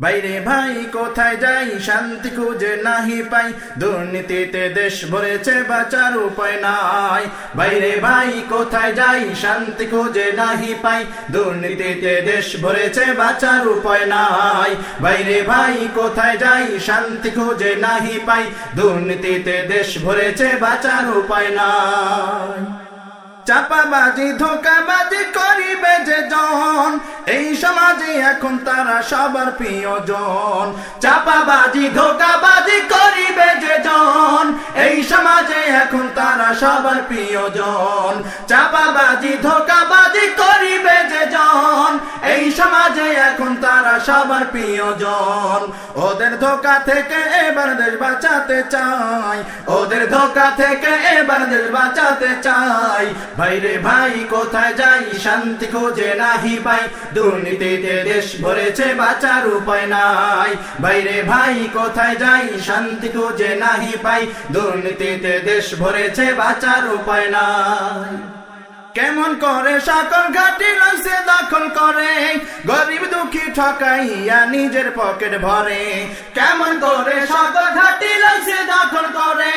বাইরে ভাই, কোথায় যাই? শান্তি খুঁজে নাহি পাই। দুর্নীতিতে দেশ ভরেছে, বাঁচার উপায় নাই। বাইরে ভাই, কোথায় যাই? শান্তি খুঁজে নাহি পাই। দুর্নীতিতে দেশ ভরেছে, বাঁচার উপায় নাই। বাইরে ভাই, কোথায় যাই? শান্তি খুঁজে নাহি পাই। দুর্নীতিতে দেশ ভরেছে, বাঁচার উপায় নাই। চাপাবাজি, ধোকাবাজি করিবে যে জন। এই সমাজে এখন তারা সবার প্রিয়জন। চাপাবাজি, ধোকাবাজি করিবে যে জন। এই সমাজে এখন তারা সবার প্রিয়জন। চাপাবাজি, ধোকাবাজি করিবে যে জন। এই এখন তারা সবার প্রিয়জন। ওদের ধোকা থেকে এবার দেশ বাঁচাতে চাই। ওদের ধোকা থেকে এবার দেশ বাঁচাতে চাই। ভাইরে ভাই, কোথায় যাই? শান্তি খোঁজে নাহি পাই। দুর্নীতিতে দেশ ভরেছে, বাঁচার উপায় নাই। বাইরে ভাই, কোথায় যাই? শান্তি খোঁজে নাহি পাই। দুর্নীতিতে দেশ ভরেছে, বাঁচার উপায় নাই। কেমন করে সকল ঘাটি লইছে দখল করে। দুঃখী ঠকাইয়া নিজের পকেট ভরে। কেমন করে সকল ঘাটি লইছে দখল করে।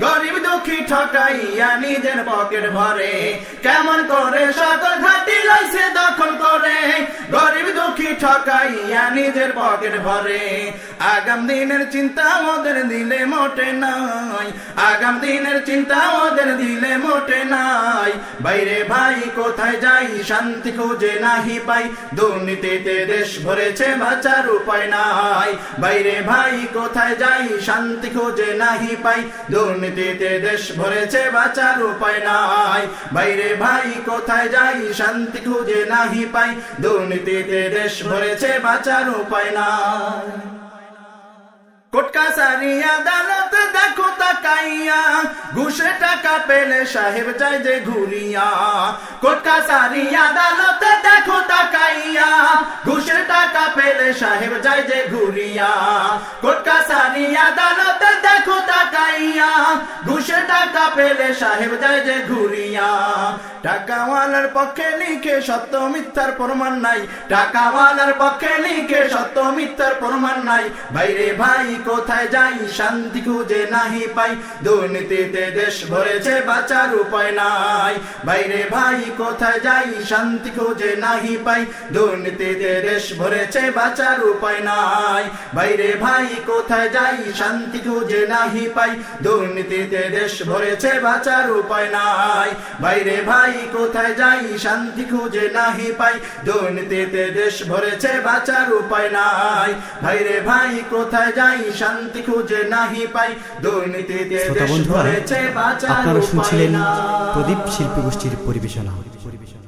গরিব দুঃখী ঠকাইয়া নিজের পকেট ভরে। কেমন করে সকল ঘাটি লইছে দখল করে। গরিব দুঃখী ঠকাইয়া নিজের পকেট ভরে। আগাম দিনের চিন্তা ওদের দিলে মোটে নাই। আগাম দিনের চিন্তা ওদের দিলে মোটে নাই। বাইরে ভাই, কোথায় যাই? শান্তি খুঁজে নাহি পাই। দুর্নীতিতে দেশ ভরেছে, বাঁচার উপায় নাই। বাইরে ভাই, কোথায় যাই? শান্তি খুঁজে নাহি পাই। দুর্নীতিতে দেশ ভরেছে, বাঁচার উপায় নাই। বাইরে ভাই, কোথায় যাই? শান্তি খুঁজে নাহি পাই। দুর্নীতিতে দেশ ভরেছে, বাঁচার উপায় নাই। কোটকা সারি আদালত তাকাইয়া ঘুষে টাকা পেলে সাহেব যায় যে ঘুরিয়া। কোটকা সারি আদালতে দেখো তাকাইয়া, ঘুষে টাকা পেলে সাহেব যায় যে ঘুরিয়া। কোটকা সারি আদালতে দেখো তাকাইয়া, ঘুষে টাকা পেলে সাহেব যায় যে ঘুরিয়া। টাকাওয়ালার পক্ষে লিখে সত্য মিথ্যার প্রমাণ নাই। টাকাওয়ালার পক্ষে লিখে সত্য মিথ্যার প্রমাণ নাই। বাইরে ভাই, কোথায় যাই? শান্তি খুঁজে নাহি পাই। দুর্নীতিতে দেশ ভরেছে, বাঁচার উপায় নাই। বাইরে ভাই, কোথায় যাই? শান্তি খুঁজে নাহি পাই। দুর্নীতিতে দেশ ভরেছে, বাঁচার উপায় নাই। বাইরে ভাই, কোথায় যাই? শান্তি খুঁজে নাহি পাই। দুর্নীতিতে দেশ ভরেছে বাঁচার উপায় নাই। বাইরে ভাই কোথায় যাই শান্তি খুঁজে নাহি পাই। দুর্নীতিতে দেশ ভরেছে বাঁচার উপায় নাই। ভাইরে ভাই কোথায় যাই শান্তি খুঁজে নাহি পাই। দুর্নীতিতে দেশ ভরেছে বাঁচার উপায় নাই। প্রদীপ শিল্পী গোষ্ঠীর পরিবেশনা পরিবেশনা।